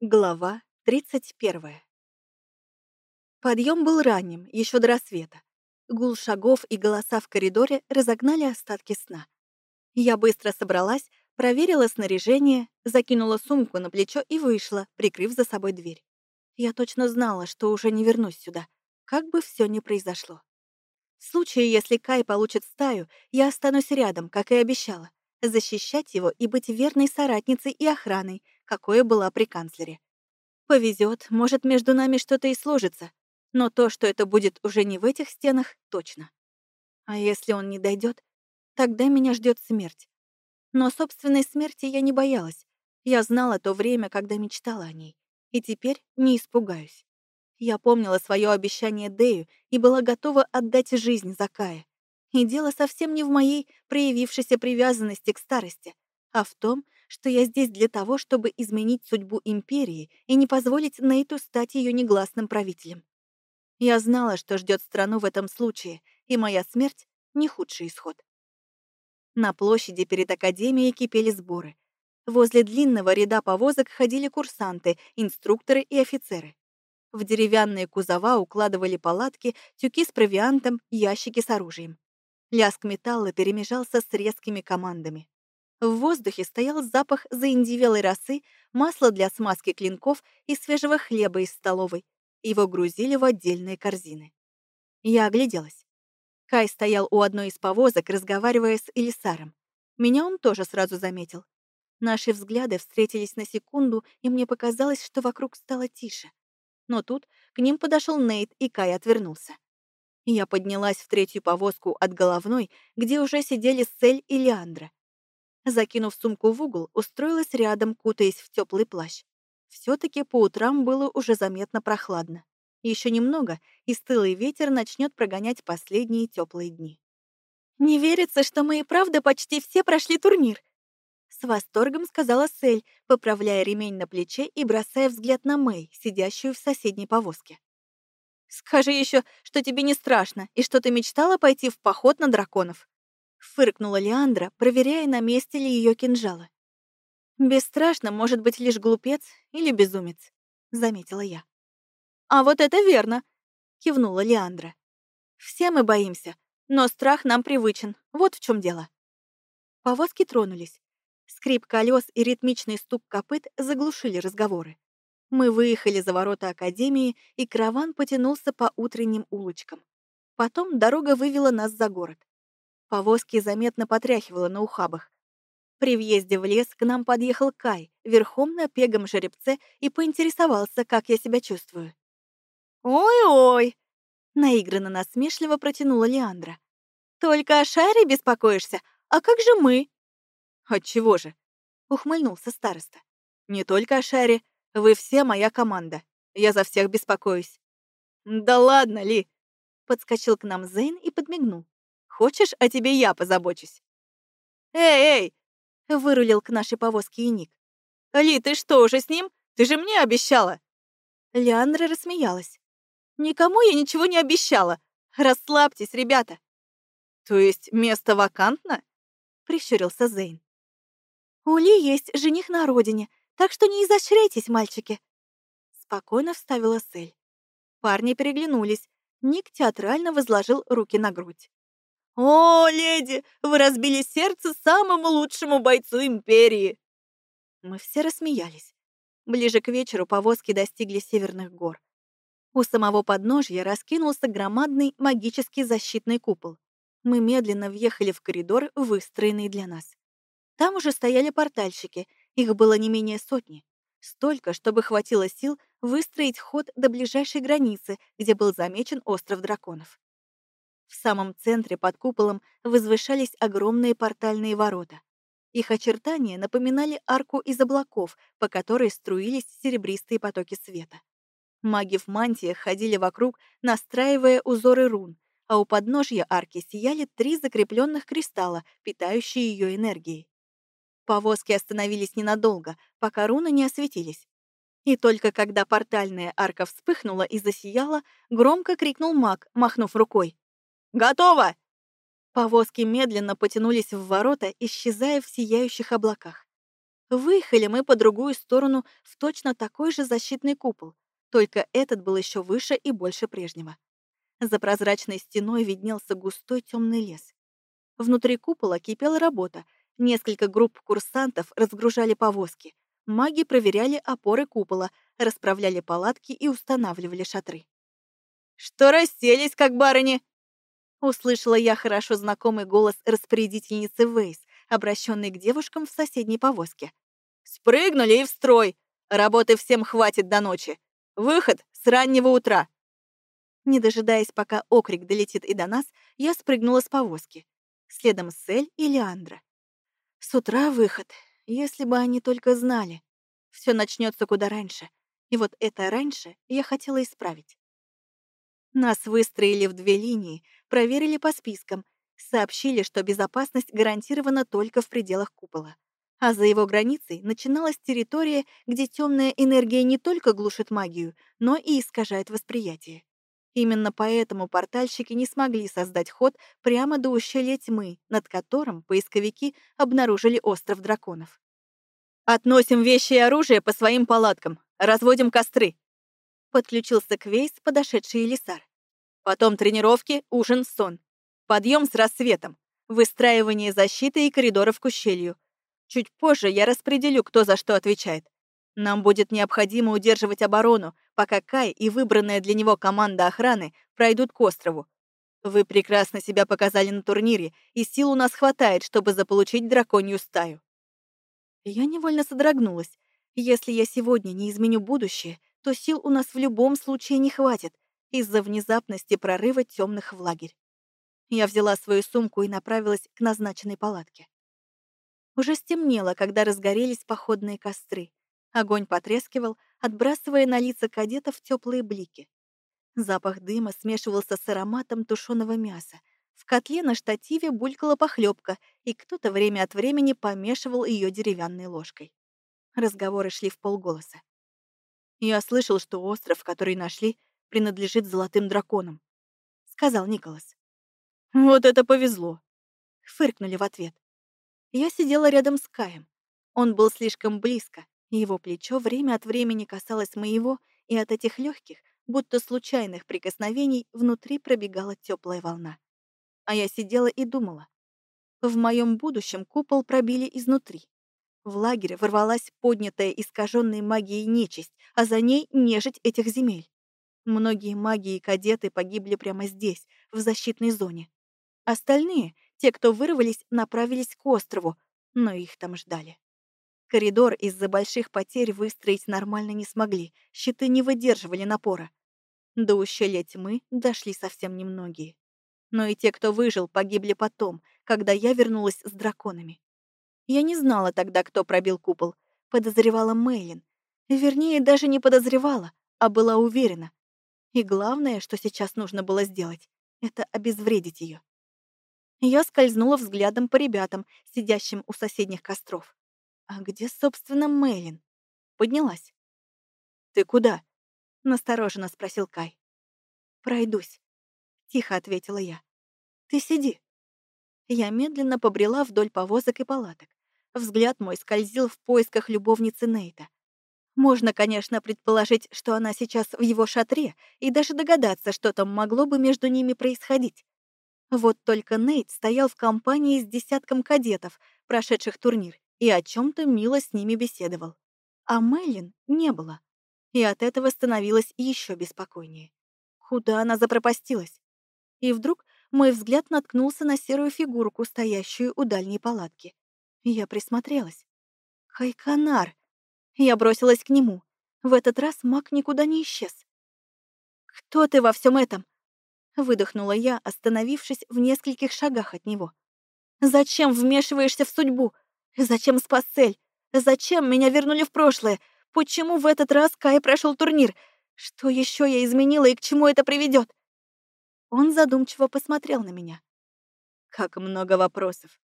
Глава 31. Подъем был ранним, еще до рассвета. Гул шагов и голоса в коридоре разогнали остатки сна. Я быстро собралась, проверила снаряжение, закинула сумку на плечо и вышла, прикрыв за собой дверь. Я точно знала, что уже не вернусь сюда, как бы все ни произошло. В случае, если Кай получит стаю, я останусь рядом, как и обещала, защищать его и быть верной соратницей и охраной, какое была при канцлере. Повезет, может, между нами что-то и сложится, но то, что это будет уже не в этих стенах, точно. А если он не дойдет, тогда меня ждет смерть. Но собственной смерти я не боялась. Я знала то время, когда мечтала о ней. И теперь не испугаюсь. Я помнила свое обещание Дэю и была готова отдать жизнь за Кая. И дело совсем не в моей проявившейся привязанности к старости, а в том, что я здесь для того, чтобы изменить судьбу империи и не позволить Нейту стать ее негласным правителем. Я знала, что ждет страну в этом случае, и моя смерть — не худший исход. На площади перед Академией кипели сборы. Возле длинного ряда повозок ходили курсанты, инструкторы и офицеры. В деревянные кузова укладывали палатки, тюки с провиантом, ящики с оружием. Лязг металла перемежался с резкими командами. В воздухе стоял запах заиндивелой росы, масла для смазки клинков и свежего хлеба из столовой. Его грузили в отдельные корзины. Я огляделась. Кай стоял у одной из повозок, разговаривая с Элисаром. Меня он тоже сразу заметил. Наши взгляды встретились на секунду, и мне показалось, что вокруг стало тише. Но тут к ним подошел Нейт, и Кай отвернулся. Я поднялась в третью повозку от головной, где уже сидели Сель и Леандра. Закинув сумку в угол, устроилась рядом, кутаясь в теплый плащ. Все-таки по утрам было уже заметно прохладно. Еще немного, и стылый ветер начнет прогонять последние теплые дни. «Не верится, что мы и правда почти все прошли турнир», с восторгом сказала Сель, поправляя ремень на плече и бросая взгляд на Мэй, сидящую в соседней повозке. Скажи еще, что тебе не страшно и что ты мечтала пойти в поход на драконов. Фыркнула Леандра, проверяя, на месте ли ее кинжалы. «Бесстрашно может быть лишь глупец или безумец», — заметила я. «А вот это верно», — кивнула Леандра. «Все мы боимся, но страх нам привычен, вот в чем дело». Повозки тронулись. Скрип колес и ритмичный стук копыт заглушили разговоры. Мы выехали за ворота Академии, и караван потянулся по утренним улочкам. Потом дорога вывела нас за город. Повозки заметно потряхивало на ухабах. При въезде в лес к нам подъехал Кай, верхом на пегом жеребце, и поинтересовался, как я себя чувствую. «Ой-ой!» — наигранно насмешливо протянула Леандра. «Только о Шаре беспокоишься? А как же мы?» «Отчего же?» — ухмыльнулся староста. «Не только о Шаре, вы все моя команда. Я за всех беспокоюсь». «Да ладно, Ли!» Подскочил к нам Зейн и подмигнул. «Хочешь, о тебе я позабочусь?» «Эй, эй!» Вырулил к нашей повозке и Ник. «Ли, ты что, уже с ним? Ты же мне обещала!» Леандра рассмеялась. «Никому я ничего не обещала. Расслабьтесь, ребята!» «То есть место вакантно?» Прищурился Зейн. «У Ли есть жених на родине, так что не изощряйтесь, мальчики!» Спокойно вставила Сель. Парни переглянулись. Ник театрально возложил руки на грудь. «О, леди, вы разбили сердце самому лучшему бойцу Империи!» Мы все рассмеялись. Ближе к вечеру повозки достигли северных гор. У самого подножья раскинулся громадный магический защитный купол. Мы медленно въехали в коридор, выстроенный для нас. Там уже стояли портальщики, их было не менее сотни. Столько, чтобы хватило сил выстроить ход до ближайшей границы, где был замечен остров драконов. В самом центре под куполом возвышались огромные портальные ворота. Их очертания напоминали арку из облаков, по которой струились серебристые потоки света. Маги в мантиях ходили вокруг, настраивая узоры рун, а у подножья арки сияли три закрепленных кристалла, питающие ее энергией. Повозки остановились ненадолго, пока руны не осветились. И только когда портальная арка вспыхнула и засияла, громко крикнул маг, махнув рукой. «Готово!» Повозки медленно потянулись в ворота, исчезая в сияющих облаках. Выехали мы по другую сторону в точно такой же защитный купол, только этот был еще выше и больше прежнего. За прозрачной стеной виднелся густой темный лес. Внутри купола кипела работа. Несколько групп курсантов разгружали повозки. Маги проверяли опоры купола, расправляли палатки и устанавливали шатры. «Что расселись, как барыни?» Услышала я хорошо знакомый голос распорядительницы Вейс, обращенный к девушкам в соседней повозке. «Спрыгнули и в строй! Работы всем хватит до ночи! Выход с раннего утра!» Не дожидаясь, пока окрик долетит и до нас, я спрыгнула с повозки. Следом Сель и Леандра. С утра выход, если бы они только знали. Все начнется куда раньше. И вот это раньше я хотела исправить. Нас выстроили в две линии, проверили по спискам, сообщили, что безопасность гарантирована только в пределах купола. А за его границей начиналась территория, где темная энергия не только глушит магию, но и искажает восприятие. Именно поэтому портальщики не смогли создать ход прямо до ущелья тьмы, над которым поисковики обнаружили остров драконов. «Относим вещи и оружие по своим палаткам, разводим костры», подключился к Вейс подошедший Елисар. Потом тренировки, ужин, сон. Подъем с рассветом, выстраивание защиты и коридоров к ущелью. Чуть позже я распределю, кто за что отвечает. Нам будет необходимо удерживать оборону, пока Кай и выбранная для него команда охраны пройдут к острову. Вы прекрасно себя показали на турнире, и сил у нас хватает, чтобы заполучить драконью стаю. Я невольно содрогнулась. Если я сегодня не изменю будущее, то сил у нас в любом случае не хватит из-за внезапности прорыва темных в лагерь. Я взяла свою сумку и направилась к назначенной палатке. Уже стемнело, когда разгорелись походные костры. Огонь потрескивал, отбрасывая на лица кадетов теплые блики. Запах дыма смешивался с ароматом тушеного мяса. В котле на штативе булькала похлебка, и кто-то время от времени помешивал ее деревянной ложкой. Разговоры шли в полголоса. «Я слышал, что остров, который нашли, принадлежит золотым драконам», — сказал Николас. «Вот это повезло!» — фыркнули в ответ. Я сидела рядом с Каем. Он был слишком близко, его плечо время от времени касалось моего, и от этих легких, будто случайных прикосновений, внутри пробегала теплая волна. А я сидела и думала. В моем будущем купол пробили изнутри. В лагере ворвалась поднятая искаженной магией нечисть, а за ней нежить этих земель. Многие маги и кадеты погибли прямо здесь, в защитной зоне. Остальные, те, кто вырвались, направились к острову, но их там ждали. Коридор из-за больших потерь выстроить нормально не смогли, щиты не выдерживали напора. До ущелья тьмы дошли совсем немногие. Но и те, кто выжил, погибли потом, когда я вернулась с драконами. Я не знала тогда, кто пробил купол. Подозревала Мейлин. Вернее, даже не подозревала, а была уверена. И главное, что сейчас нужно было сделать, это обезвредить ее. Я скользнула взглядом по ребятам, сидящим у соседних костров. А где, собственно, Мэйлин? Поднялась. «Ты куда?» — настороженно спросил Кай. «Пройдусь», — тихо ответила я. «Ты сиди». Я медленно побрела вдоль повозок и палаток. Взгляд мой скользил в поисках любовницы Нейта. Можно, конечно, предположить, что она сейчас в его шатре, и даже догадаться, что там могло бы между ними происходить. Вот только Нейт стоял в компании с десятком кадетов, прошедших турнир, и о чем то мило с ними беседовал. А Мэлен не было. И от этого становилось еще беспокойнее. Куда она запропастилась? И вдруг мой взгляд наткнулся на серую фигурку, стоящую у дальней палатки. Я присмотрелась. Кайканар! Я бросилась к нему. В этот раз маг никуда не исчез. «Кто ты во всем этом?» Выдохнула я, остановившись в нескольких шагах от него. «Зачем вмешиваешься в судьбу? Зачем спас цель? Зачем меня вернули в прошлое? Почему в этот раз Кай прошел турнир? Что еще я изменила и к чему это приведет? Он задумчиво посмотрел на меня. Как много вопросов.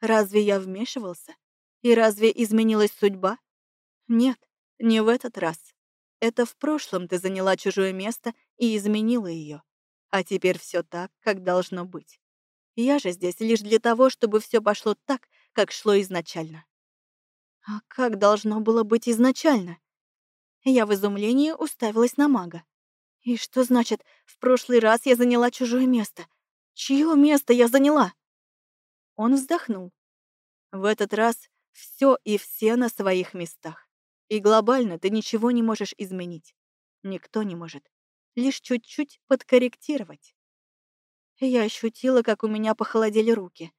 Разве я вмешивался? И разве изменилась судьба? Нет, не в этот раз. Это в прошлом ты заняла чужое место и изменила ее. А теперь все так, как должно быть. Я же здесь лишь для того, чтобы все пошло так, как шло изначально. А как должно было быть изначально? Я в изумлении уставилась на мага. И что значит, в прошлый раз я заняла чужое место? Чье место я заняла? Он вздохнул. В этот раз все и все на своих местах. И глобально ты ничего не можешь изменить. Никто не может. Лишь чуть-чуть подкорректировать. Я ощутила, как у меня похолодели руки.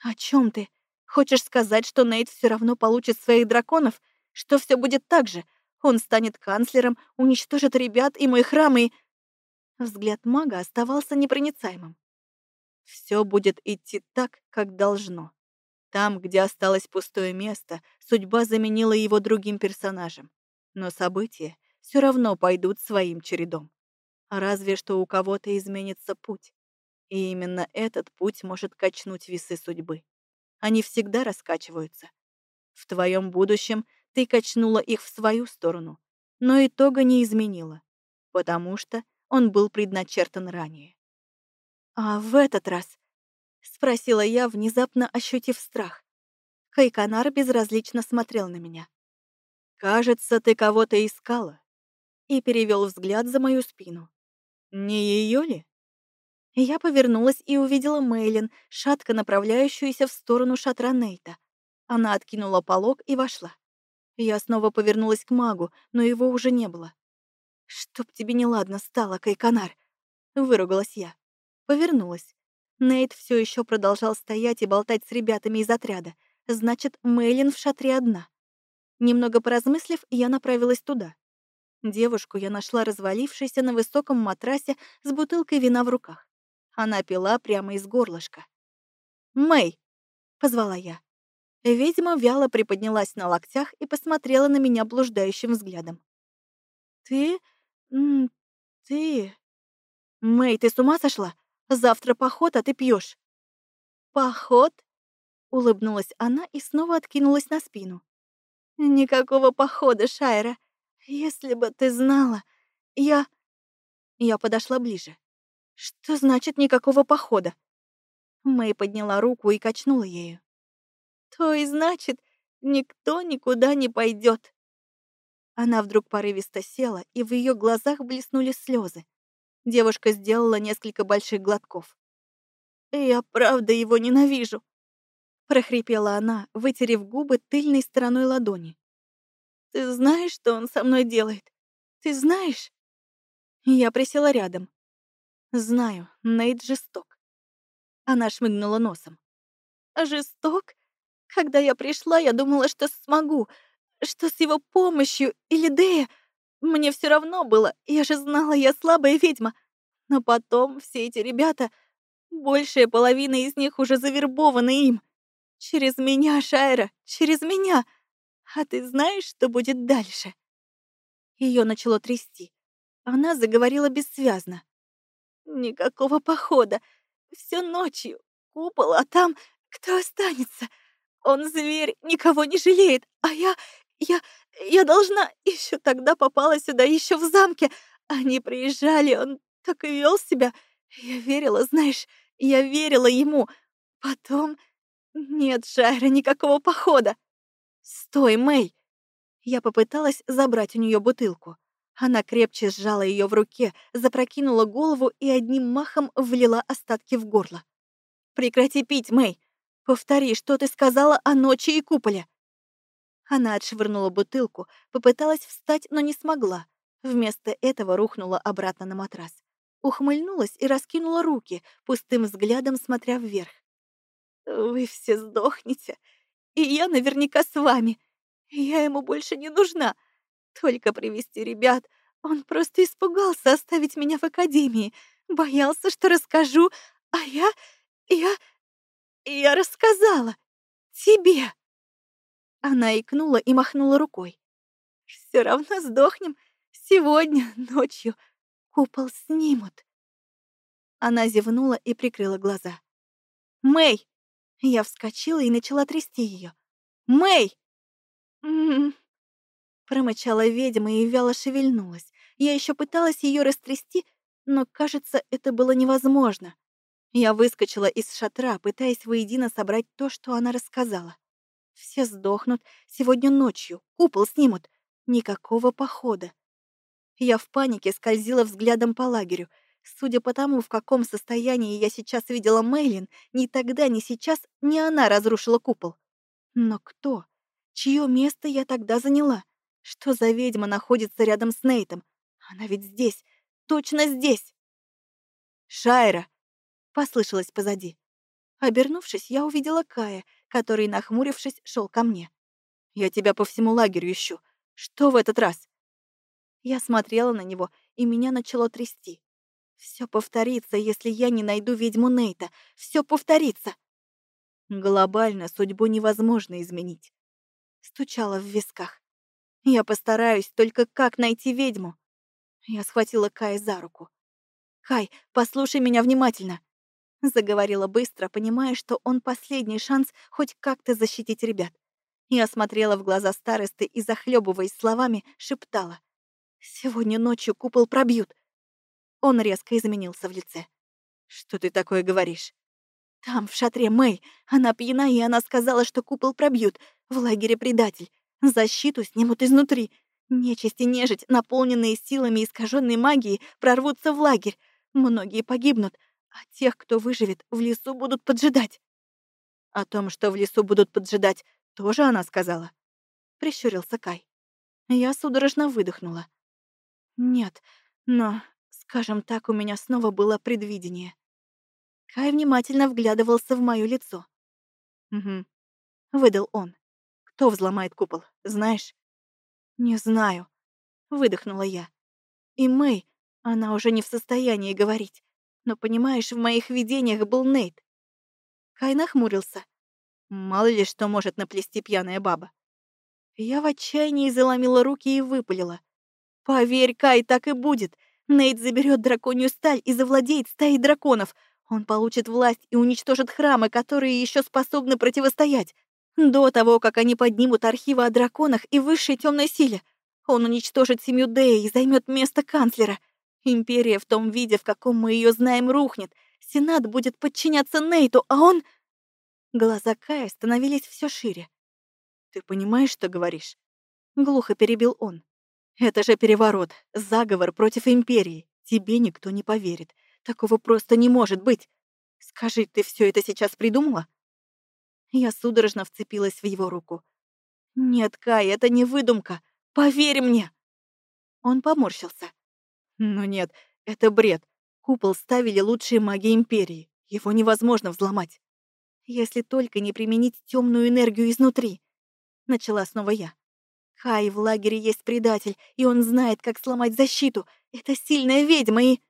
«О чем ты? Хочешь сказать, что Нейт все равно получит своих драконов? Что все будет так же? Он станет канцлером, уничтожит ребят и мой храм и...» Взгляд мага оставался непроницаемым. Все будет идти так, как должно. Там, где осталось пустое место, судьба заменила его другим персонажем. Но события все равно пойдут своим чередом. Разве что у кого-то изменится путь. И именно этот путь может качнуть весы судьбы. Они всегда раскачиваются. В твоем будущем ты качнула их в свою сторону, но итога не изменила, потому что он был предначертан ранее. «А в этот раз?» — спросила я, внезапно ощутив страх. Кайканар безразлично смотрел на меня. «Кажется, ты кого-то искала», и перевел взгляд за мою спину. «Не ее ли?» Я повернулась и увидела Мейлин, шатко направляющуюся в сторону шатра Нейта. Она откинула полог и вошла. Я снова повернулась к магу, но его уже не было. «Чтоб тебе неладно стало, Кайканар!» — выругалась я. Повернулась. Нейт все еще продолжал стоять и болтать с ребятами из отряда. Значит, Мейлин в шатре одна. Немного поразмыслив, я направилась туда. Девушку я нашла развалившейся на высоком матрасе с бутылкой вина в руках. Она пила прямо из горлышка. «Мэй!» — позвала я. Ведьма вяло приподнялась на локтях и посмотрела на меня блуждающим взглядом. «Ты... ты...» «Мэй, ты с ума сошла? Завтра поход, а ты пьешь. «Поход?» — улыбнулась она и снова откинулась на спину. «Никакого похода, Шайра. Если бы ты знала, я...» Я подошла ближе. «Что значит никакого похода?» Мэй подняла руку и качнула ею. «То и значит, никто никуда не пойдет. Она вдруг порывисто села, и в ее глазах блеснули слезы. Девушка сделала несколько больших глотков. «Я правда его ненавижу», — прохрипела она, вытерев губы тыльной стороной ладони. «Ты знаешь, что он со мной делает? Ты знаешь?» Я присела рядом. «Знаю, Нейт жесток». Она шмыгнула носом. «Жесток? Когда я пришла, я думала, что смогу, что с его помощью или Дея мне все равно было, я же знала, я слабая ведьма. Но потом все эти ребята, большая половина из них уже завербованы им. Через меня, Шайра, через меня. А ты знаешь, что будет дальше? Ее начало трясти. Она заговорила бессвязно. Никакого похода. Все ночью. Купол, а там кто останется? Он зверь, никого не жалеет, а я... Я... я должна... Еще тогда попала сюда, еще в замке. Они приезжали, он так и вел себя. Я верила, знаешь, я верила ему. Потом... Нет, Шайра, никакого похода. Стой, Мэй. Я попыталась забрать у нее бутылку. Она крепче сжала ее в руке, запрокинула голову и одним махом влила остатки в горло. «Прекрати пить, Мэй! Повтори, что ты сказала о ночи и куполе!» Она отшвырнула бутылку, попыталась встать, но не смогла. Вместо этого рухнула обратно на матрас. Ухмыльнулась и раскинула руки, пустым взглядом смотря вверх. «Вы все сдохнете, и я наверняка с вами. Я ему больше не нужна. Только привести ребят. Он просто испугался оставить меня в академии. Боялся, что расскажу, а я... я... я рассказала. Тебе!» Она икнула и махнула рукой. Все равно сдохнем. Сегодня, ночью. Купол снимут. Она зевнула и прикрыла глаза. «Мэй!» Я вскочила и начала трясти ее. «Мэй!» «М-м-м!» Промычала ведьма и вяло шевельнулась. Я еще пыталась ее растрясти, но, кажется, это было невозможно. Я выскочила из шатра, пытаясь воедино собрать то, что она рассказала. Все сдохнут. Сегодня ночью. Купол снимут. Никакого похода. Я в панике скользила взглядом по лагерю. Судя по тому, в каком состоянии я сейчас видела Мейлин, ни тогда, ни сейчас ни она разрушила купол. Но кто? Чье место я тогда заняла? Что за ведьма находится рядом с Нейтом? Она ведь здесь, точно здесь. «Шайра!» — послышалось позади. Обернувшись, я увидела Кая, который, нахмурившись, шел ко мне. «Я тебя по всему лагерю ищу. Что в этот раз?» Я смотрела на него, и меня начало трясти. Все повторится, если я не найду ведьму Нейта. Все повторится. Глобально судьбу невозможно изменить. Стучала в висках. Я постараюсь, только как найти ведьму? Я схватила Кая за руку. «Кай, послушай меня внимательно!» Заговорила быстро, понимая, что он последний шанс хоть как-то защитить ребят. Я смотрела в глаза старосты и, захлебываясь словами, шептала. «Сегодня ночью купол пробьют!» Он резко изменился в лице. «Что ты такое говоришь?» «Там, в шатре Мэй. Она пьяна, и она сказала, что купол пробьют. В лагере предатель. Защиту снимут изнутри. Нечисть и нежить, наполненные силами искаженной магии, прорвутся в лагерь. Многие погибнут, а тех, кто выживет, в лесу будут поджидать. О том, что в лесу будут поджидать, тоже она сказала. Прищурился Кай. Я судорожно выдохнула. Нет, но, скажем так, у меня снова было предвидение. Кай внимательно вглядывался в моё лицо. «Угу», — выдал он. «Кто взломает купол, знаешь?» «Не знаю», — выдохнула я. «И Мэй, она уже не в состоянии говорить. Но, понимаешь, в моих видениях был Нейт». Кай нахмурился. Мало ли что может наплести пьяная баба. Я в отчаянии заломила руки и выпалила. «Поверь, Кай, так и будет. Нейт заберет драконью сталь и завладеет стаей драконов. Он получит власть и уничтожит храмы, которые еще способны противостоять. До того, как они поднимут архивы о драконах и высшей темной силе, он уничтожит семью Дэя и займет место канцлера. Империя в том виде, в каком мы ее знаем, рухнет. Сенат будет подчиняться Нейту, а он... Глаза Кая становились все шире. «Ты понимаешь, что говоришь?» Глухо перебил он. «Это же переворот, заговор против Империи. Тебе никто не поверит. Такого просто не может быть. Скажи, ты все это сейчас придумала?» Я судорожно вцепилась в его руку. «Нет, Кай, это не выдумка. Поверь мне!» Он поморщился. «Ну нет, это бред. Купол ставили лучшие маги Империи. Его невозможно взломать. Если только не применить темную энергию изнутри. Начала снова я. Кай, в лагере есть предатель, и он знает, как сломать защиту. Это сильная ведьма и...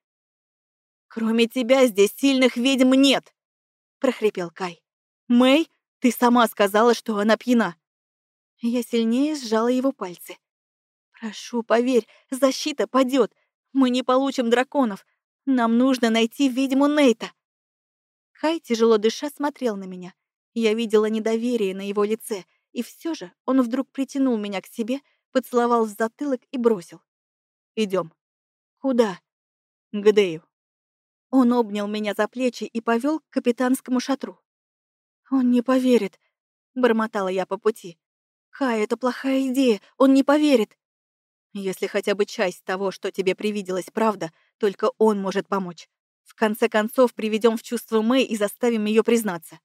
«Кроме тебя здесь сильных ведьм нет!» — прохрипел Кай. «Мэй, ты сама сказала, что она пьяна». Я сильнее сжала его пальцы. «Прошу, поверь, защита падет. Мы не получим драконов. Нам нужно найти ведьму Нейта». Хай, тяжело дыша, смотрел на меня. Я видела недоверие на его лице, и все же он вдруг притянул меня к себе, поцеловал в затылок и бросил. Идем. «Куда?» «К Дэю». Он обнял меня за плечи и повел к капитанскому шатру. «Он не поверит», — бормотала я по пути. «Кай, это плохая идея, он не поверит». «Если хотя бы часть того, что тебе привиделось, правда, только он может помочь. В конце концов, приведем в чувство Мэй и заставим ее признаться».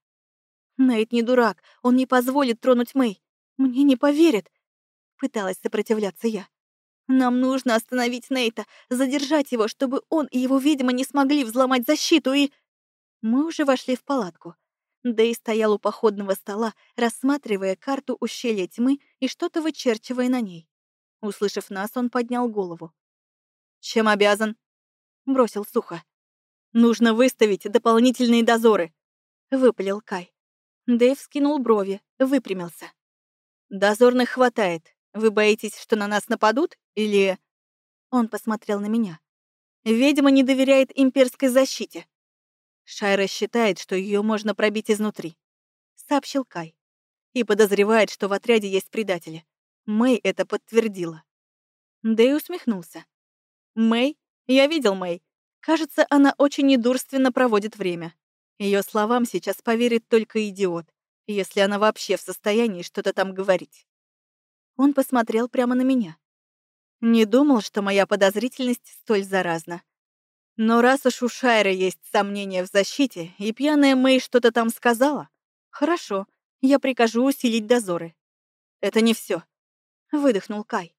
«Нейт не дурак, он не позволит тронуть Мэй. Мне не поверит», — пыталась сопротивляться я. «Нам нужно остановить Нейта, задержать его, чтобы он и его ведьма не смогли взломать защиту и...» Мы уже вошли в палатку. Дэй стоял у походного стола, рассматривая карту ущелья тьмы и что-то вычерчивая на ней. Услышав нас, он поднял голову. «Чем обязан?» — бросил сухо. «Нужно выставить дополнительные дозоры», — выпалил Кай. Дэйв скинул брови, выпрямился. «Дозорных хватает. Вы боитесь, что на нас нападут? Или...» Он посмотрел на меня. «Ведьма не доверяет имперской защите. Шайра считает, что ее можно пробить изнутри, сообщил Кай. И подозревает, что в отряде есть предатели. Мэй это подтвердила. Дэй усмехнулся. Мэй? Я видел Мэй. Кажется, она очень недурственно проводит время. Ее словам сейчас поверит только идиот. если она вообще в состоянии что-то там говорить. Он посмотрел прямо на меня. Не думал, что моя подозрительность столь заразна. Но раз уж у Шайры есть сомнения в защите, и пьяная Мэй что-то там сказала, хорошо, я прикажу усилить дозоры. Это не все. Выдохнул Кай.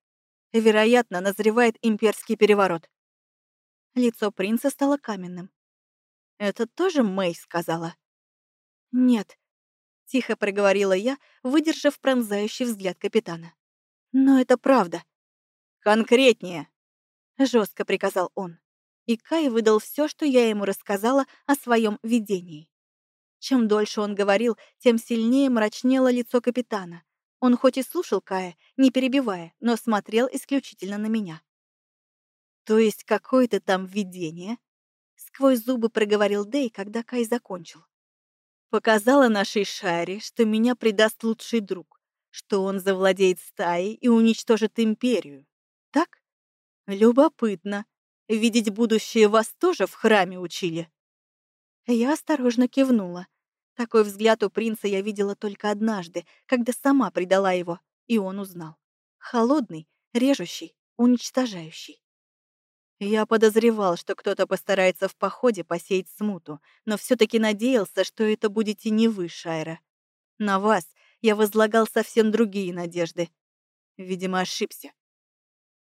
Вероятно, назревает имперский переворот. Лицо принца стало каменным. «Это тоже Мэй сказала?» «Нет», — тихо проговорила я, выдержав пронзающий взгляд капитана. «Но это правда». «Конкретнее», — жестко приказал он. И Кай выдал все, что я ему рассказала о своем видении. Чем дольше он говорил, тем сильнее мрачнело лицо капитана. Он хоть и слушал Кая, не перебивая, но смотрел исключительно на меня. То есть какое-то там видение? Сквозь зубы проговорил Дэй, когда Кай закончил. Показала нашей Шаре, что меня предаст лучший друг, что он завладеет стаей и уничтожит империю. Так? Любопытно. Видеть будущее вас тоже в храме учили. Я осторожно кивнула. Такой взгляд у принца я видела только однажды, когда сама предала его, и он узнал. Холодный, режущий, уничтожающий. Я подозревал, что кто-то постарается в походе посеять смуту, но все таки надеялся, что это будете не вы, Шайра. На вас я возлагал совсем другие надежды. Видимо, ошибся.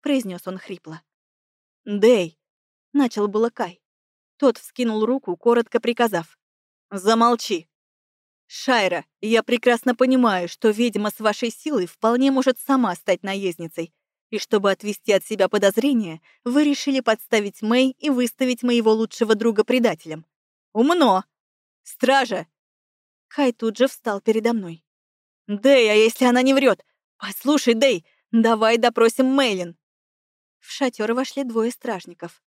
Произнес он хрипло. «Дэй!» — начал было Кай. Тот вскинул руку, коротко приказав. «Замолчи!» «Шайра, я прекрасно понимаю, что ведьма с вашей силой вполне может сама стать наездницей, и чтобы отвести от себя подозрения, вы решили подставить Мэй и выставить моего лучшего друга предателем. Умно! Стража!» Кай тут же встал передо мной. «Дэй, а если она не врет? Послушай, Дэй, давай допросим Мэйлин!» В шатер вошли двое стражников.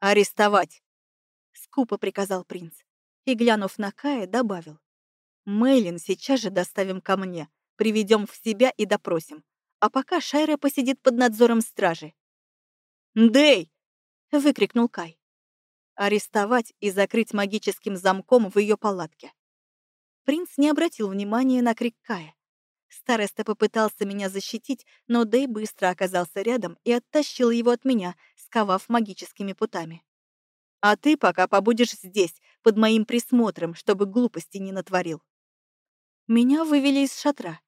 «Арестовать!» — скупо приказал принц. И, глянув на Кая, добавил. «Мэйлин сейчас же доставим ко мне, приведем в себя и допросим а пока Шайра посидит под надзором стражи. «Дэй!» — выкрикнул Кай. «Арестовать и закрыть магическим замком в ее палатке». Принц не обратил внимания на крик Кая. Староста попытался меня защитить, но Дэй быстро оказался рядом и оттащил его от меня, сковав магическими путами. «А ты пока побудешь здесь, под моим присмотром, чтобы глупости не натворил». Меня вывели из шатра.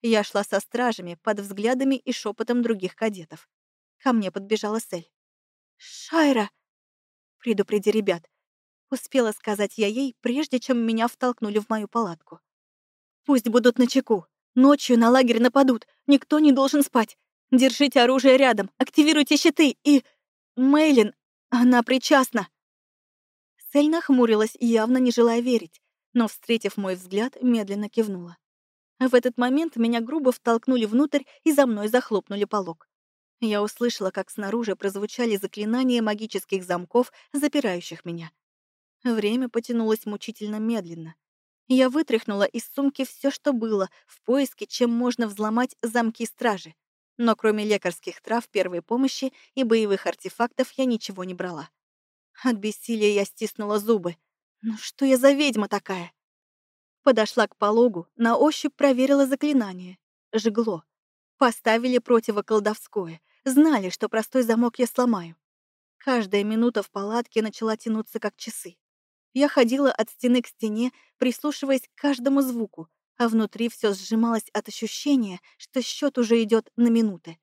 Я шла со стражами, под взглядами и шепотом других кадетов. Ко мне подбежала Сель. «Шайра!» «Предупреди ребят», — успела сказать я ей, прежде чем меня втолкнули в мою палатку. «Пусть будут начеку. Ночью на лагерь нападут. Никто не должен спать. Держите оружие рядом, активируйте щиты и... Мейлин, она причастна!» Сель нахмурилась, явно не желая верить, но, встретив мой взгляд, медленно кивнула. В этот момент меня грубо втолкнули внутрь и за мной захлопнули полог. Я услышала, как снаружи прозвучали заклинания магических замков, запирающих меня. Время потянулось мучительно медленно. Я вытряхнула из сумки все, что было, в поиске, чем можно взломать замки стражи. Но кроме лекарских трав первой помощи и боевых артефактов я ничего не брала. От бессилия я стиснула зубы. Ну что я за ведьма такая? Подошла к пологу, на ощупь проверила заклинание. Жгло. Поставили противоколдовское. Знали, что простой замок я сломаю. Каждая минута в палатке начала тянуться, как часы. Я ходила от стены к стене, прислушиваясь к каждому звуку, а внутри все сжималось от ощущения, что счет уже идет на минуты.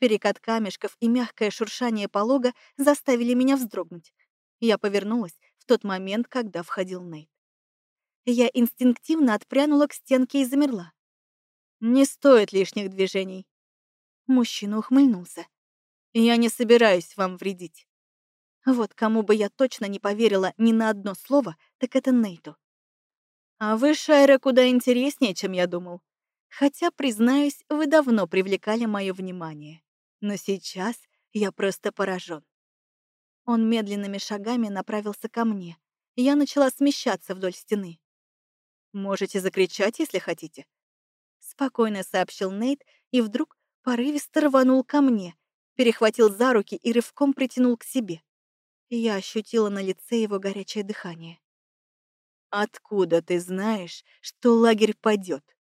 Перекат камешков и мягкое шуршание полога заставили меня вздрогнуть. Я повернулась тот момент, когда входил Нейт. Я инстинктивно отпрянула к стенке и замерла. «Не стоит лишних движений». Мужчина ухмыльнулся. «Я не собираюсь вам вредить». Вот кому бы я точно не поверила ни на одно слово, так это Нейту. А вы, Шайра, куда интереснее, чем я думал. Хотя, признаюсь, вы давно привлекали мое внимание. Но сейчас я просто поражен. Он медленными шагами направился ко мне. Я начала смещаться вдоль стены. Можете закричать, если хотите. Спокойно сообщил Нейт и вдруг порывисто рванул ко мне, перехватил за руки и рывком притянул к себе. Я ощутила на лице его горячее дыхание. «Откуда ты знаешь, что лагерь падет?»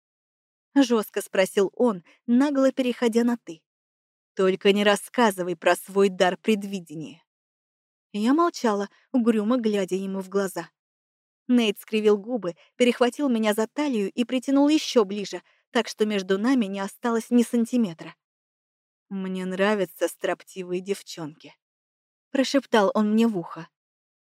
Жестко спросил он, нагло переходя на «ты». «Только не рассказывай про свой дар предвидения». Я молчала, угрюмо глядя ему в глаза. Нейт скривил губы, перехватил меня за талию и притянул еще ближе, так что между нами не осталось ни сантиметра. «Мне нравятся строптивые девчонки», — прошептал он мне в ухо.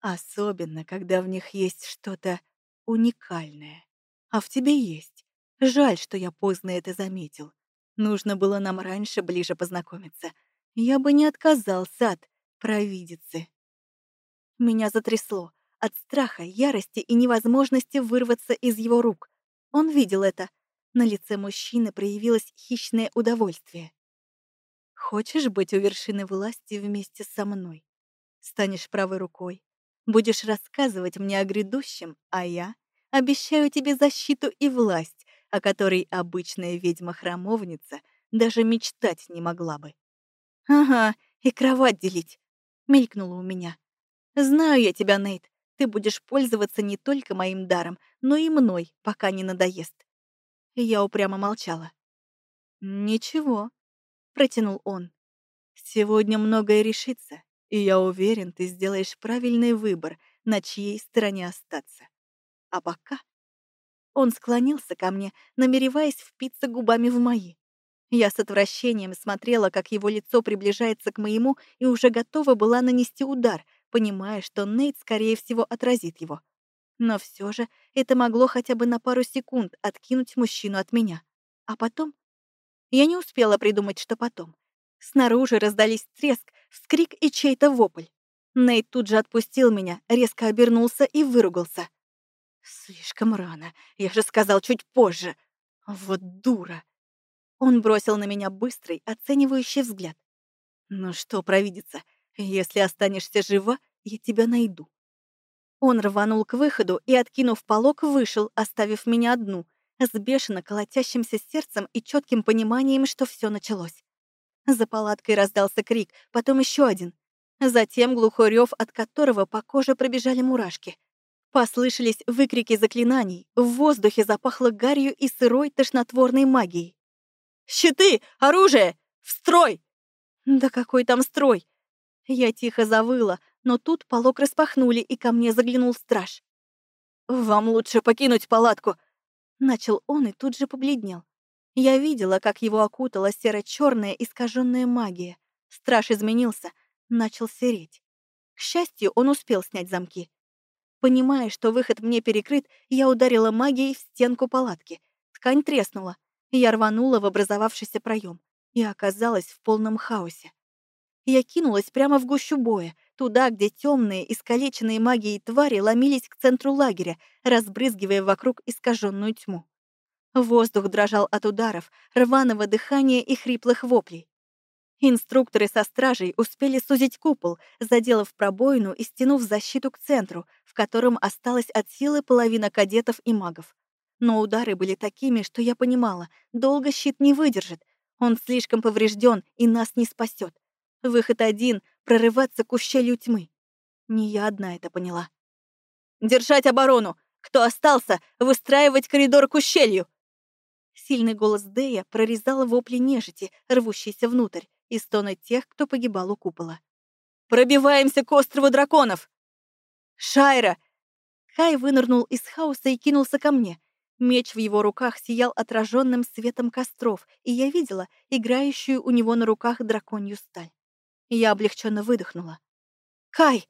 «Особенно, когда в них есть что-то уникальное. А в тебе есть. Жаль, что я поздно это заметил. Нужно было нам раньше ближе познакомиться. Я бы не отказался от провидицы». Меня затрясло от страха, ярости и невозможности вырваться из его рук. Он видел это. На лице мужчины проявилось хищное удовольствие. «Хочешь быть у вершины власти вместе со мной? Станешь правой рукой, будешь рассказывать мне о грядущем, а я обещаю тебе защиту и власть, о которой обычная ведьма-храмовница даже мечтать не могла бы». «Ага, и кровать делить», — мелькнуло у меня. «Знаю я тебя, Нейт. Ты будешь пользоваться не только моим даром, но и мной, пока не надоест». Я упрямо молчала. «Ничего», — протянул он. «Сегодня многое решится, и я уверен, ты сделаешь правильный выбор, на чьей стороне остаться. А пока...» Он склонился ко мне, намереваясь впиться губами в мои. Я с отвращением смотрела, как его лицо приближается к моему, и уже готова была нанести удар, понимая, что Нейт, скорее всего, отразит его. Но все же это могло хотя бы на пару секунд откинуть мужчину от меня. А потом... Я не успела придумать, что потом. Снаружи раздались треск, вскрик и чей-то вопль. Нейт тут же отпустил меня, резко обернулся и выругался. «Слишком рано. Я же сказал чуть позже. Вот дура!» Он бросил на меня быстрый, оценивающий взгляд. «Ну что, провидица, если останешься жива, я тебя найду». Он рванул к выходу и, откинув полог, вышел, оставив меня одну, с бешено колотящимся сердцем и четким пониманием, что все началось. За палаткой раздался крик, потом еще один. Затем глухой рев, от которого по коже пробежали мурашки. Послышались выкрики заклинаний, в воздухе запахло гарью и сырой тошнотворной магией. Щиты! Оружие! В строй!» «Да какой там строй?» Я тихо завыла, но тут полог распахнули, и ко мне заглянул страж. «Вам лучше покинуть палатку!» Начал он и тут же побледнел. Я видела, как его окутала серо-черная искаженная магия. Страж изменился, начал сереть. К счастью, он успел снять замки. Понимая, что выход мне перекрыт, я ударила магией в стенку палатки. Ткань треснула. Я рванула в образовавшийся проем и оказалась в полном хаосе. Я кинулась прямо в гущу боя, туда, где темные, искалеченные магией твари ломились к центру лагеря, разбрызгивая вокруг искаженную тьму. Воздух дрожал от ударов, рваного дыхания и хриплых воплей. Инструкторы со стражей успели сузить купол, заделав пробоину и стянув защиту к центру, в котором осталась от силы половина кадетов и магов. Но удары были такими, что я понимала, долго щит не выдержит. Он слишком поврежден и нас не спасет. Выход один — прорываться к ущелью тьмы. Не я одна это поняла. «Держать оборону! Кто остался, выстраивать коридор к ущелью!» Сильный голос Дэя прорезал вопли нежити, рвущиеся внутрь, и стоны тех, кто погибал у купола. «Пробиваемся к острову драконов!» «Шайра!» Кай вынырнул из хаоса и кинулся ко мне. Меч в его руках сиял отраженным светом костров, и я видела играющую у него на руках драконью сталь. Я облегченно выдохнула. «Кай!»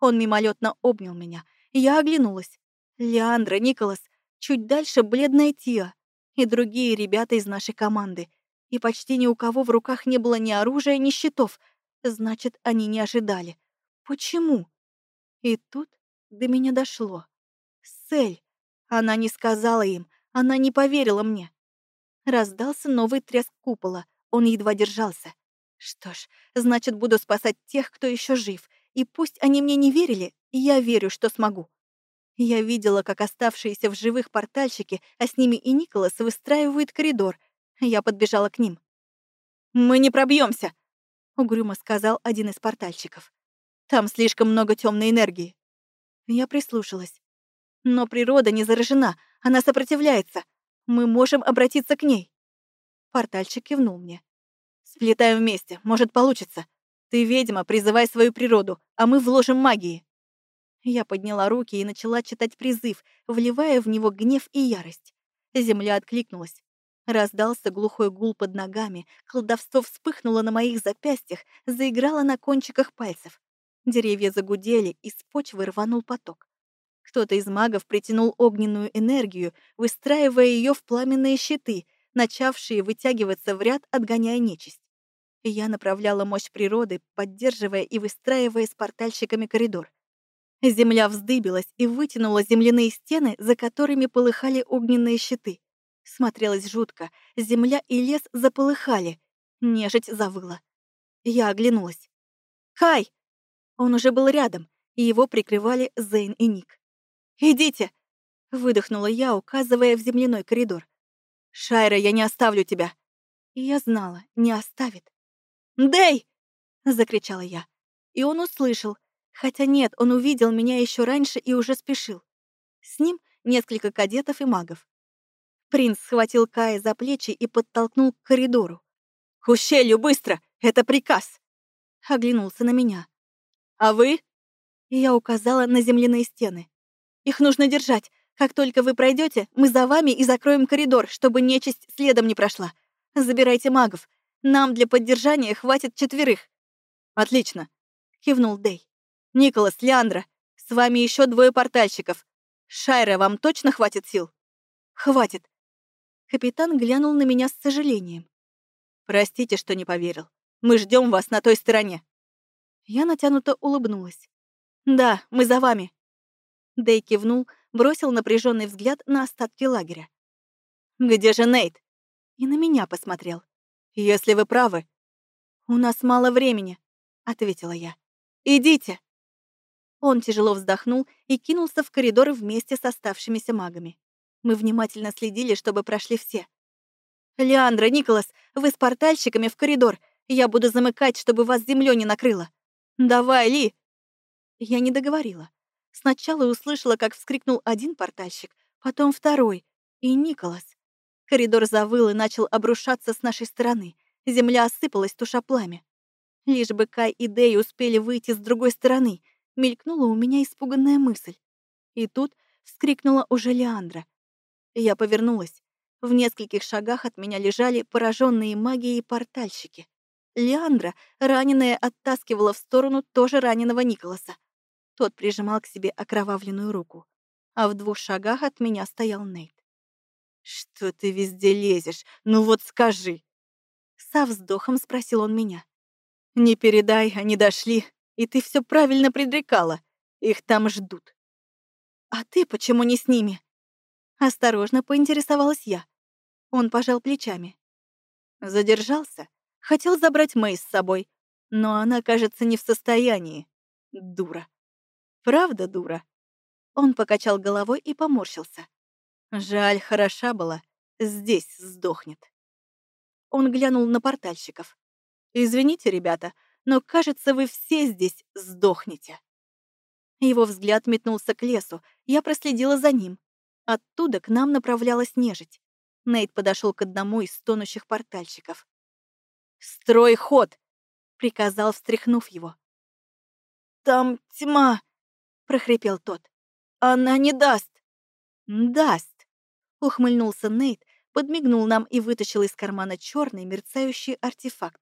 Он мимолетно обнял меня. Я оглянулась. Леандра, Николас, чуть дальше бледная Тия и другие ребята из нашей команды. И почти ни у кого в руках не было ни оружия, ни щитов. Значит, они не ожидали. Почему? И тут до меня дошло. Сель. Она не сказала им, она не поверила мне. Раздался новый треск купола, он едва держался. Что ж, значит, буду спасать тех, кто еще жив, и пусть они мне не верили, я верю, что смогу. Я видела, как оставшиеся в живых портальщики, а с ними и Николас, выстраивают коридор. Я подбежала к ним. «Мы не пробьемся, угрюмо сказал один из портальщиков. «Там слишком много темной энергии». Я прислушалась. Но природа не заражена, она сопротивляется. Мы можем обратиться к ней. Портальщик кивнул мне. Сплетаем вместе, может, получится. Ты ведьма, призывай свою природу, а мы вложим магии. Я подняла руки и начала читать призыв, вливая в него гнев и ярость. Земля откликнулась. Раздался глухой гул под ногами, колдовство вспыхнуло на моих запястьях, заиграло на кончиках пальцев. Деревья загудели, из почвы рванул поток. Кто-то из магов притянул огненную энергию, выстраивая ее в пламенные щиты, начавшие вытягиваться в ряд, отгоняя нечисть. Я направляла мощь природы, поддерживая и выстраивая с портальщиками коридор. Земля вздыбилась и вытянула земляные стены, за которыми полыхали огненные щиты. Смотрелось жутко. Земля и лес заполыхали. Нежить завыла. Я оглянулась. «Кай!» Он уже был рядом, и его прикрывали Зейн и Ник. «Идите!» — выдохнула я, указывая в земляной коридор. «Шайра, я не оставлю тебя!» Я знала, не оставит. «Дэй!» — закричала я. И он услышал, Хотя нет, он увидел меня еще раньше и уже спешил. С ним несколько кадетов и магов. Принц схватил Кая за плечи и подтолкнул к коридору. «К ущелью, быстро! Это приказ!» Оглянулся на меня. «А вы?» Я указала на земляные стены. «Их нужно держать. Как только вы пройдете, мы за вами и закроем коридор, чтобы нечисть следом не прошла. Забирайте магов. Нам для поддержания хватит четверых». «Отлично», — кивнул Дэй. Николас, Леандра, с вами еще двое портальщиков. Шайра, вам точно хватит сил? Хватит. Капитан глянул на меня с сожалением. Простите, что не поверил. Мы ждем вас на той стороне. Я натянуто улыбнулась. Да, мы за вами. Дэй кивнул, бросил напряженный взгляд на остатки лагеря. Где же Нейт? И на меня посмотрел. Если вы правы. У нас мало времени, ответила я. Идите. Он тяжело вздохнул и кинулся в коридор вместе с оставшимися магами. Мы внимательно следили, чтобы прошли все. «Леандра, Николас, вы с портальщиками в коридор. Я буду замыкать, чтобы вас землей не накрыло. Давай, Ли!» Я не договорила. Сначала услышала, как вскрикнул один портальщик, потом второй и Николас. Коридор завыл и начал обрушаться с нашей стороны. Земля осыпалась, туша пламя. Лишь бы Кай и Дэй успели выйти с другой стороны — мелькнула у меня испуганная мысль. И тут вскрикнула уже Леандра. Я повернулась. В нескольких шагах от меня лежали пораженные магией портальщики. Леандра, раненая, оттаскивала в сторону тоже раненого Николаса. Тот прижимал к себе окровавленную руку. А в двух шагах от меня стоял Нейт. «Что ты везде лезешь? Ну вот скажи!» Со вздохом спросил он меня. «Не передай, они дошли. И ты все правильно предрекала. Их там ждут. А ты почему не с ними? Осторожно поинтересовалась я. Он пожал плечами. Задержался. Хотел забрать Мэй с собой. Но она, кажется, не в состоянии. Дура. Правда, дура? Он покачал головой и поморщился. Жаль, хороша была. Здесь сдохнет. Он глянул на портальщиков. «Извините, ребята, но, кажется, вы все здесь сдохнете». Его взгляд метнулся к лесу, я проследила за ним. Оттуда к нам направлялась нежить. Нейт подошел к одному из стонущих портальщиков. «Строй ход!» — приказал, встряхнув его. «Там тьма!» — прохрипел тот. «Она не даст!» «Даст!» — ухмыльнулся Нейт, подмигнул нам и вытащил из кармана черный мерцающий артефакт.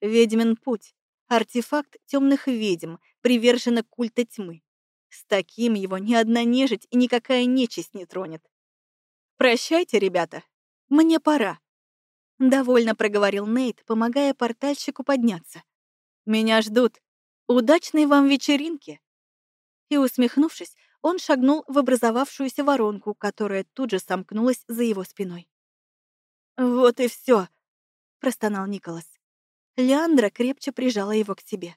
Ведьмин путь. Артефакт темных ведьм, приверженца культа тьмы. С таким его ни одна нежить и никакая нечисть не тронет. «Прощайте, ребята. Мне пора», — довольно проговорил Нейт, помогая портальщику подняться. «Меня ждут. Удачной вам вечеринки!» И, усмехнувшись, он шагнул в образовавшуюся воронку, которая тут же сомкнулась за его спиной. «Вот и все, простонал Николас. Леандра крепче прижала его к себе.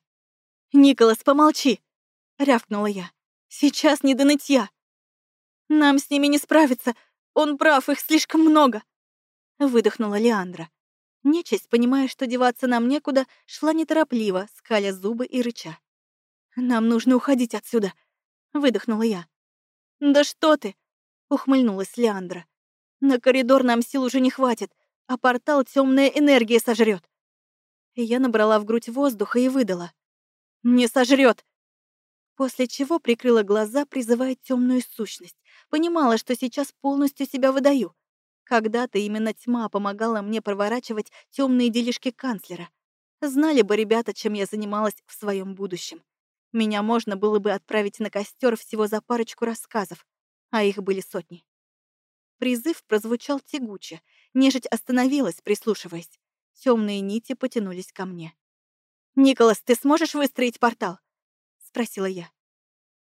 «Николас, помолчи!» — рявкнула я. «Сейчас не до нытья!» «Нам с ними не справиться! Он прав, их слишком много!» Выдохнула Леандра. Нечисть, понимая, что деваться нам некуда, шла неторопливо, скаля зубы и рыча. «Нам нужно уходить отсюда!» — выдохнула я. «Да что ты!» — ухмыльнулась Леандра. «На коридор нам сил уже не хватит, а портал темная энергия сожрет. Я набрала в грудь воздуха и выдала. «Не сожрет!» После чего прикрыла глаза, призывая темную сущность. Понимала, что сейчас полностью себя выдаю. Когда-то именно тьма помогала мне проворачивать темные делишки канцлера. Знали бы ребята, чем я занималась в своем будущем. Меня можно было бы отправить на костер всего за парочку рассказов, а их были сотни. Призыв прозвучал тягуче. Нежить остановилась, прислушиваясь. Темные нити потянулись ко мне. «Николас, ты сможешь выстроить портал?» — спросила я.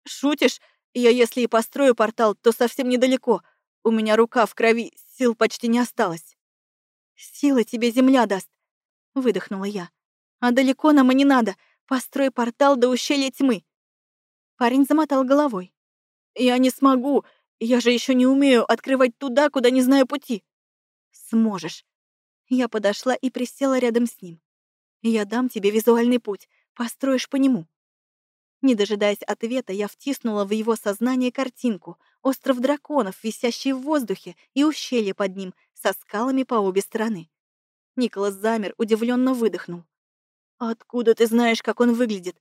«Шутишь? Я если и построю портал, то совсем недалеко. У меня рука в крови, сил почти не осталось». «Силы тебе земля даст», — выдохнула я. «А далеко нам и не надо. Построй портал до ущелья тьмы». Парень замотал головой. «Я не смогу. Я же еще не умею открывать туда, куда не знаю пути. Сможешь. Я подошла и присела рядом с ним. Я дам тебе визуальный путь, построишь по нему. Не дожидаясь ответа, я втиснула в его сознание картинку. Остров драконов, висящий в воздухе, и ущелье под ним, со скалами по обе стороны. Николас замер, удивленно выдохнул. «Откуда ты знаешь, как он выглядит?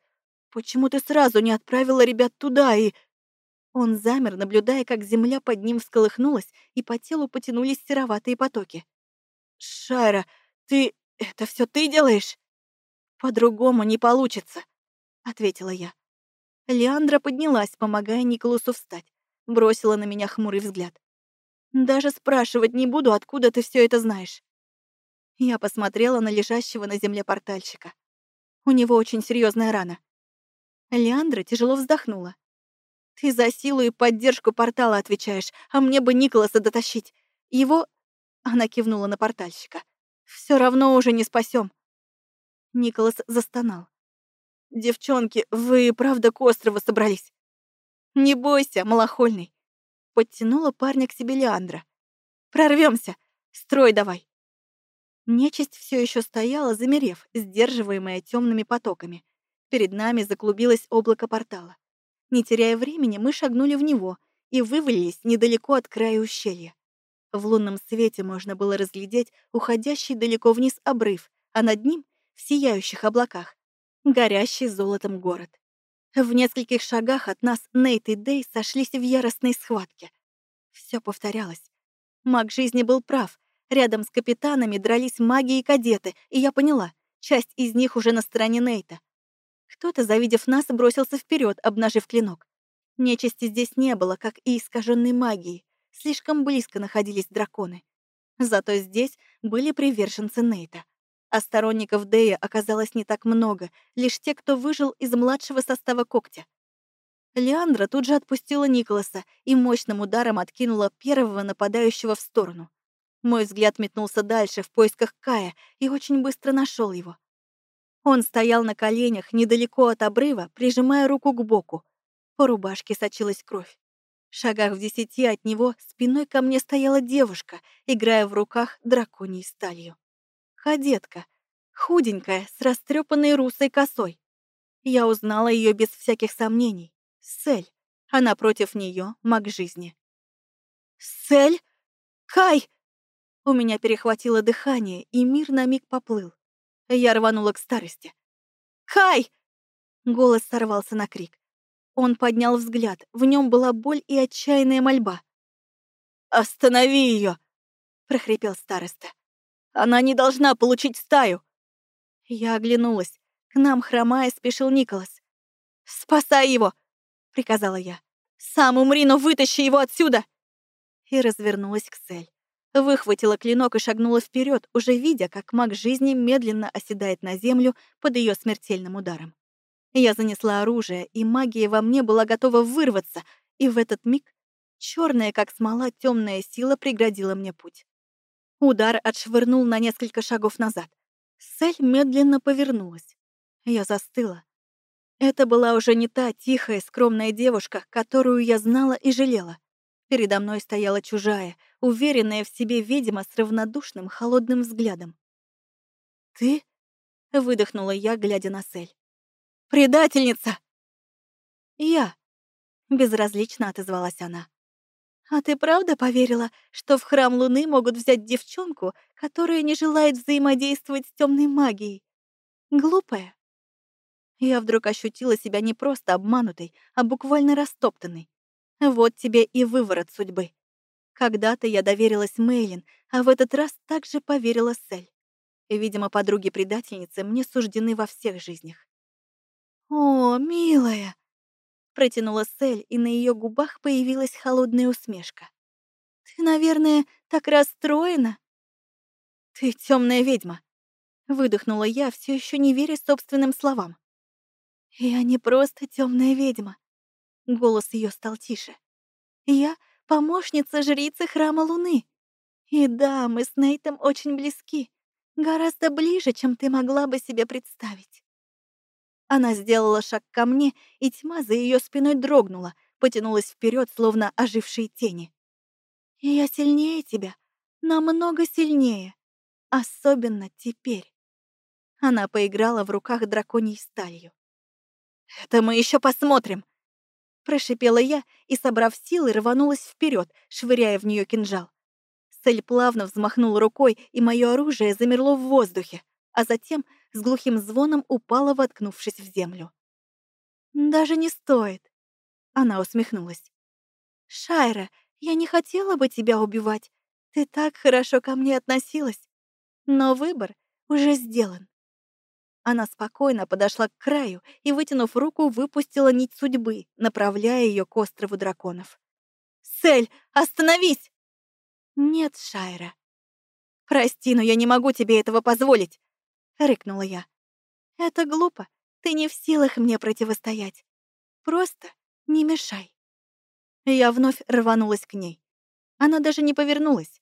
Почему ты сразу не отправила ребят туда и...» Он замер, наблюдая, как земля под ним всколыхнулась, и по телу потянулись сероватые потоки. «Шайра, ты... это все ты делаешь?» «По-другому не получится», — ответила я. Леандра поднялась, помогая Николасу встать, бросила на меня хмурый взгляд. «Даже спрашивать не буду, откуда ты все это знаешь». Я посмотрела на лежащего на земле портальщика. У него очень серьезная рана. Леандра тяжело вздохнула. Ты за силу и поддержку портала отвечаешь, а мне бы Николаса дотащить. Его...» Она кивнула на портальщика. Все равно уже не спасем. Николас застонал. «Девчонки, вы правда к острову собрались?» «Не бойся, малохольный!» Подтянула парня к себе Леандра. Прорвемся. Строй давай!» Нечисть все еще стояла, замерев, сдерживаемая темными потоками. Перед нами заклубилось облако портала. Не теряя времени, мы шагнули в него и вывалились недалеко от края ущелья. В лунном свете можно было разглядеть уходящий далеко вниз обрыв, а над ним, в сияющих облаках, горящий золотом город. В нескольких шагах от нас Нейт и Дэй сошлись в яростной схватке. Все повторялось. Маг жизни был прав. Рядом с капитанами дрались маги и кадеты, и я поняла, часть из них уже на стороне Нейта. Кто-то, завидев нас, бросился вперед, обнажив клинок. Нечисти здесь не было, как и искаженной магии. Слишком близко находились драконы. Зато здесь были приверженцы Нейта. А сторонников Дея оказалось не так много, лишь те, кто выжил из младшего состава когтя. Леандра тут же отпустила Николаса и мощным ударом откинула первого нападающего в сторону. Мой взгляд метнулся дальше в поисках Кая и очень быстро нашел его. Он стоял на коленях недалеко от обрыва, прижимая руку к боку. По рубашке сочилась кровь. В шагах в десяти от него спиной ко мне стояла девушка, играя в руках драконьей сталью. Ходетка, худенькая, с растрепанной русой косой. Я узнала ее без всяких сомнений. Сель, а напротив нее маг жизни. «Сель? Кай!» У меня перехватило дыхание, и мир на миг поплыл. Я рванула к старости. «Кай!» Голос сорвался на крик. Он поднял взгляд. В нем была боль и отчаянная мольба. «Останови ее!» — прохрипел староста. «Она не должна получить стаю!» Я оглянулась. К нам, хромая, спешил Николас. «Спасай его!» — приказала я. «Сам умри, но вытащи его отсюда!» И развернулась к Сель. Выхватила клинок и шагнула вперед, уже видя, как маг жизни медленно оседает на землю под ее смертельным ударом. Я занесла оружие, и магия во мне была готова вырваться, и в этот миг черная, как смола, темная сила преградила мне путь. Удар отшвырнул на несколько шагов назад. Сель медленно повернулась. Я застыла. Это была уже не та тихая, скромная девушка, которую я знала и жалела. Передо мной стояла чужая, уверенная в себе ведьма с равнодушным, холодным взглядом. «Ты?» — выдохнула я, глядя на Сель. «Предательница!» «Я!» Безразлично отозвалась она. «А ты правда поверила, что в храм Луны могут взять девчонку, которая не желает взаимодействовать с темной магией? Глупая?» Я вдруг ощутила себя не просто обманутой, а буквально растоптанной. Вот тебе и выворот судьбы. Когда-то я доверилась Мейлин, а в этот раз также поверила Сель. Видимо, подруги-предательницы мне суждены во всех жизнях. «О, милая!» Протянула Сель, и на ее губах появилась холодная усмешка. «Ты, наверное, так расстроена?» «Ты темная ведьма!» Выдохнула я, все еще не веря собственным словам. «Я не просто темная ведьма». Голос ее стал тише. «Я помощница жрицы Храма Луны. И да, мы с Нейтом очень близки. Гораздо ближе, чем ты могла бы себе представить. Она сделала шаг ко мне, и тьма за ее спиной дрогнула, потянулась вперед, словно ожившие тени. «Я сильнее тебя, намного сильнее, особенно теперь». Она поиграла в руках драконьей сталью. «Это мы еще посмотрим!» Прошипела я и, собрав силы, рванулась вперед, швыряя в нее кинжал. Цель плавно взмахнула рукой, и мое оружие замерло в воздухе, а затем с глухим звоном упала, воткнувшись в землю. «Даже не стоит», — она усмехнулась. «Шайра, я не хотела бы тебя убивать. Ты так хорошо ко мне относилась. Но выбор уже сделан». Она спокойно подошла к краю и, вытянув руку, выпустила нить судьбы, направляя ее к острову драконов. «Сель, остановись!» «Нет, Шайра». «Прости, но я не могу тебе этого позволить», — рыкнула я. «Это глупо. Ты не в силах мне противостоять. Просто не мешай». Я вновь рванулась к ней. Она даже не повернулась.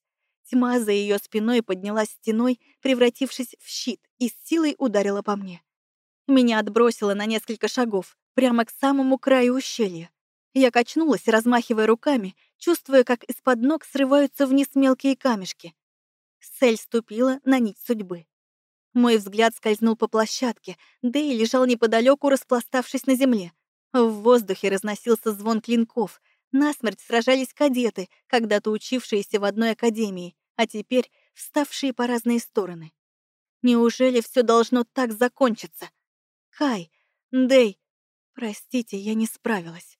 Тьма за ее спиной поднялась стеной, превратившись в щит, и с силой ударила по мне. Меня отбросило на несколько шагов, прямо к самому краю ущелья. Я качнулась, размахивая руками, чувствуя, как из-под ног срываются вниз мелкие камешки. Сель ступила на нить судьбы. Мой взгляд скользнул по площадке, Дэй лежал неподалеку, распластавшись на земле. В воздухе разносился звон клинков. Насмерть сражались кадеты, когда-то учившиеся в одной академии, а теперь вставшие по разные стороны. Неужели все должно так закончиться? Кай, Дэй, простите, я не справилась.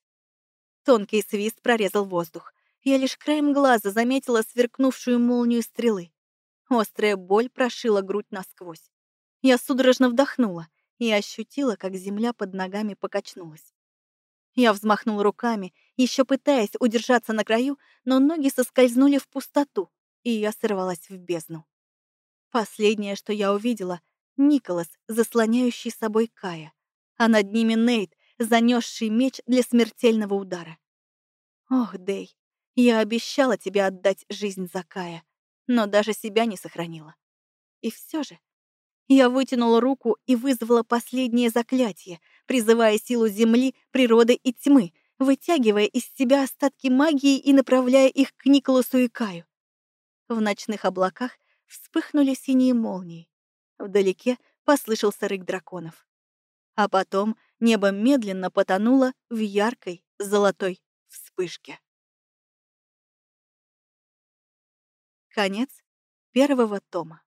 Тонкий свист прорезал воздух. Я лишь краем глаза заметила сверкнувшую молнию стрелы. Острая боль прошила грудь насквозь. Я судорожно вдохнула и ощутила, как земля под ногами покачнулась. Я взмахнул руками, еще пытаясь удержаться на краю, но ноги соскользнули в пустоту, и я сорвалась в бездну. Последнее, что я увидела — Николас, заслоняющий собой Кая, а над ними Нейт, занесший меч для смертельного удара. Ох, Дэй, я обещала тебе отдать жизнь за Кая, но даже себя не сохранила. И все же я вытянула руку и вызвала последнее заклятие, призывая силу земли, природы и тьмы, вытягивая из себя остатки магии и направляя их к Николасу и Каю. В ночных облаках вспыхнули синие молнии. Вдалеке послышался рык драконов. А потом небо медленно потонуло в яркой золотой вспышке. Конец первого тома.